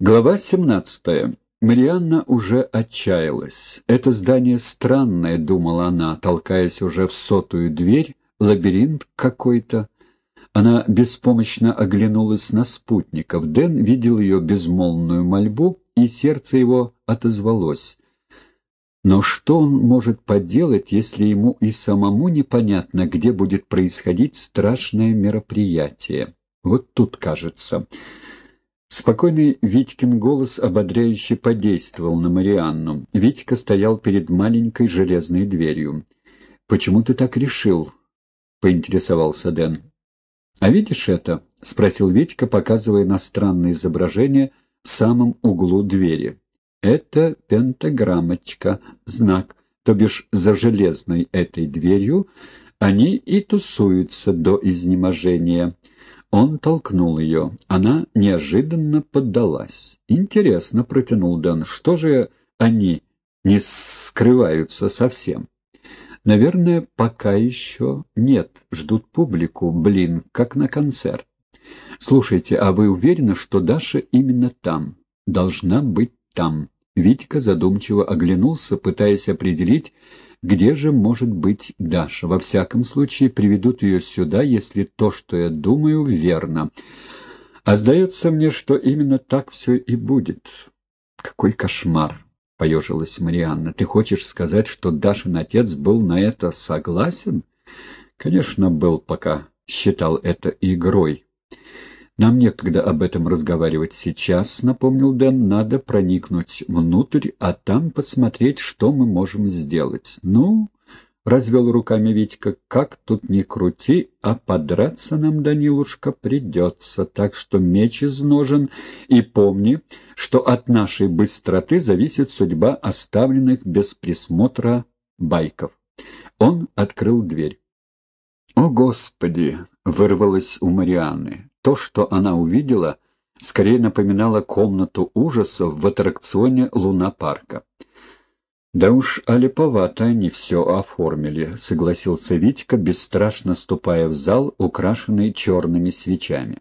Глава 17. Марианна уже отчаялась. «Это здание странное», — думала она, толкаясь уже в сотую дверь, лабиринт какой-то. Она беспомощно оглянулась на спутников. Дэн видел ее безмолвную мольбу, и сердце его отозвалось. Но что он может поделать, если ему и самому непонятно, где будет происходить страшное мероприятие? Вот тут, кажется. Спокойный Витькин голос ободряюще подействовал на Марианну. Витька стоял перед маленькой железной дверью. «Почему ты так решил?» — поинтересовался Дэн. «А видишь это?» — спросил Витька, показывая на странное изображение в самом углу двери. «Это пентаграммочка, знак, то бишь за железной этой дверью они и тусуются до изнеможения». Он толкнул ее. Она неожиданно поддалась. «Интересно», — протянул Дэн, — «что же они не скрываются совсем?» «Наверное, пока еще нет. Ждут публику, блин, как на концерт. Слушайте, а вы уверены, что Даша именно там? Должна быть там?» Витька задумчиво оглянулся, пытаясь определить, где же может быть Даша? Во всяком случае, приведут ее сюда, если то, что я думаю, верно. А сдается мне, что именно так все и будет. Какой кошмар! — поежилась Марианна. — Ты хочешь сказать, что Дашин отец был на это согласен? — Конечно, был, пока считал это игрой. «Нам некогда об этом разговаривать сейчас», — напомнил Дэн. «Надо проникнуть внутрь, а там посмотреть, что мы можем сделать». «Ну...» — развел руками Витька. «Как тут ни крути, а подраться нам, Данилушка, придется. Так что меч из ножен, и помни, что от нашей быстроты зависит судьба оставленных без присмотра байков». Он открыл дверь. «О, Господи!» — вырвалось у Марианны. То, что она увидела, скорее напоминало комнату ужасов в аттракционе Луна-парка. «Да уж, олиповато они все оформили», — согласился Витька, бесстрашно ступая в зал, украшенный черными свечами.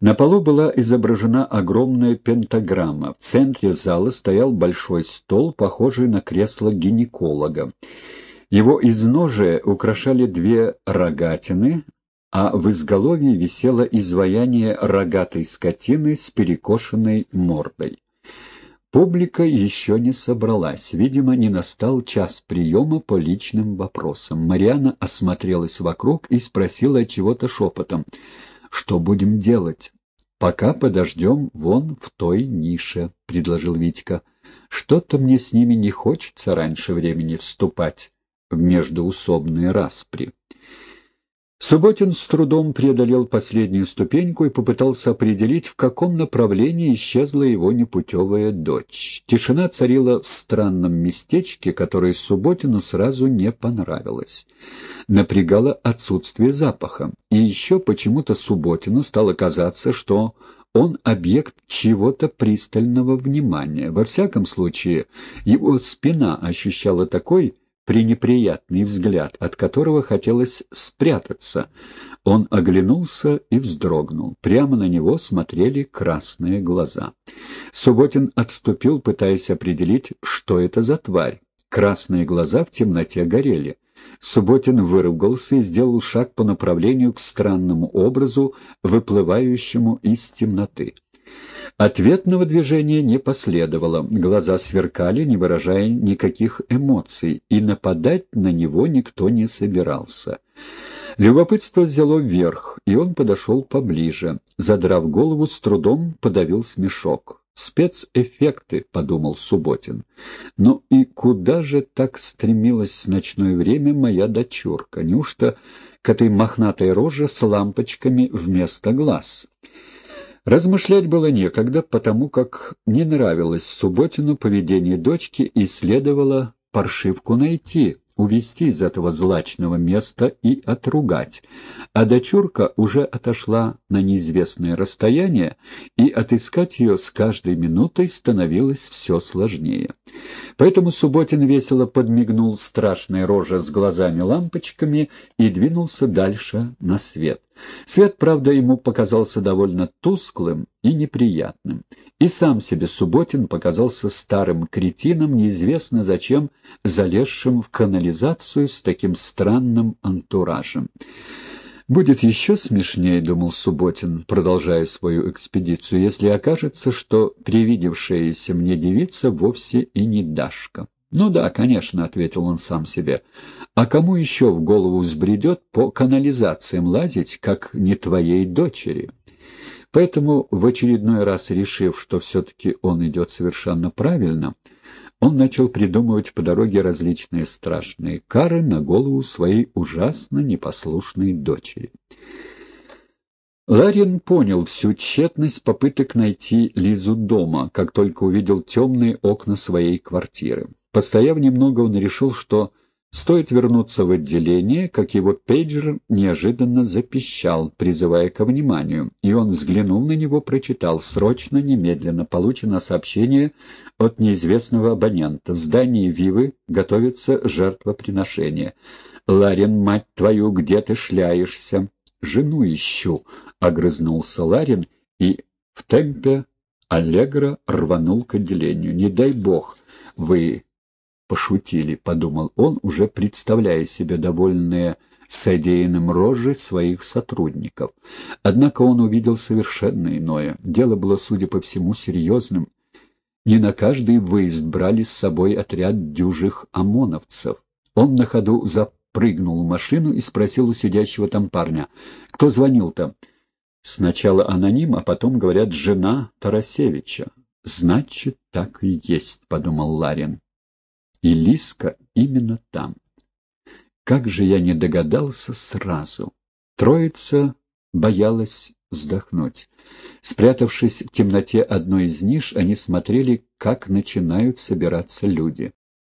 На полу была изображена огромная пентаграмма. В центре зала стоял большой стол, похожий на кресло гинеколога. Его изножие украшали две рогатины, а в изголовье висело изваяние рогатой скотины с перекошенной мордой. Публика еще не собралась. Видимо, не настал час приема по личным вопросам. Мариана осмотрелась вокруг и спросила чего-то шепотом. «Что будем делать?» «Пока подождем вон в той нише», — предложил Витька. «Что-то мне с ними не хочется раньше времени вступать в междоусобные распри». Субботин с трудом преодолел последнюю ступеньку и попытался определить, в каком направлении исчезла его непутевая дочь. Тишина царила в странном местечке, которое Субботину сразу не понравилось. Напрягало отсутствие запаха. И еще почему-то Субботину стало казаться, что он объект чего-то пристального внимания. Во всяком случае, его спина ощущала такой пренеприятный взгляд, от которого хотелось спрятаться. Он оглянулся и вздрогнул. Прямо на него смотрели красные глаза. Субботин отступил, пытаясь определить, что это за тварь. Красные глаза в темноте горели. Субботин выругался и сделал шаг по направлению к странному образу, выплывающему из темноты. Ответного движения не последовало, глаза сверкали, не выражая никаких эмоций, и нападать на него никто не собирался. Любопытство взяло вверх, и он подошел поближе. Задрав голову, с трудом подавил смешок. «Спецэффекты», — подумал Субботин. «Ну и куда же так стремилась в ночное время моя дочурка? Неужто к этой мохнатой роже с лампочками вместо глаз?» Размышлять было некогда, потому как не нравилось Субботину поведение дочки и следовало паршивку найти, увести из этого злачного места и отругать. А дочурка уже отошла на неизвестное расстояние, и отыскать ее с каждой минутой становилось все сложнее. Поэтому Субботин весело подмигнул страшной роже с глазами-лампочками и двинулся дальше на свет. Свет, правда, ему показался довольно тусклым и неприятным, И сам себе Субботин показался старым кретином, неизвестно зачем залезшим в канализацию с таким странным антуражем. «Будет еще смешнее», — думал Субботин, продолжая свою экспедицию, «если окажется, что привидевшаяся мне девица вовсе и не Дашка». «Ну да, конечно», — ответил он сам себе. «А кому еще в голову взбредет по канализациям лазить, как не твоей дочери?» Поэтому, в очередной раз решив, что все-таки он идет совершенно правильно, он начал придумывать по дороге различные страшные кары на голову своей ужасно непослушной дочери. Ларин понял всю тщетность попыток найти Лизу дома, как только увидел темные окна своей квартиры. Постояв немного, он решил, что стоит вернуться в отделение, как его пейджер неожиданно запищал, призывая ко вниманию, и он, взглянув на него, прочитал «Срочно, немедленно получено сообщение от неизвестного абонента. В здании Вивы готовится жертвоприношение. Ларин, мать твою, где ты шляешься?» «Жену ищу», — огрызнулся Ларин и в темпе Аллегро рванул к отделению. «Не дай бог, вы пошутили», — подумал он, уже представляя себе довольные содеянным рожи своих сотрудников. Однако он увидел совершенно иное. Дело было, судя по всему, серьезным. Не на каждый выезд брали с собой отряд дюжих ОМОНовцев. Он на ходу запрыгнул в машину и спросил у сидящего там парня, «Кто звонил-то?» Сначала аноним, а потом, говорят, жена Тарасевича. «Значит, так и есть», — подумал Ларин. И Лиска именно там. Как же я не догадался сразу. Троица боялась вздохнуть. Спрятавшись в темноте одной из ниш, они смотрели, как начинают собираться люди.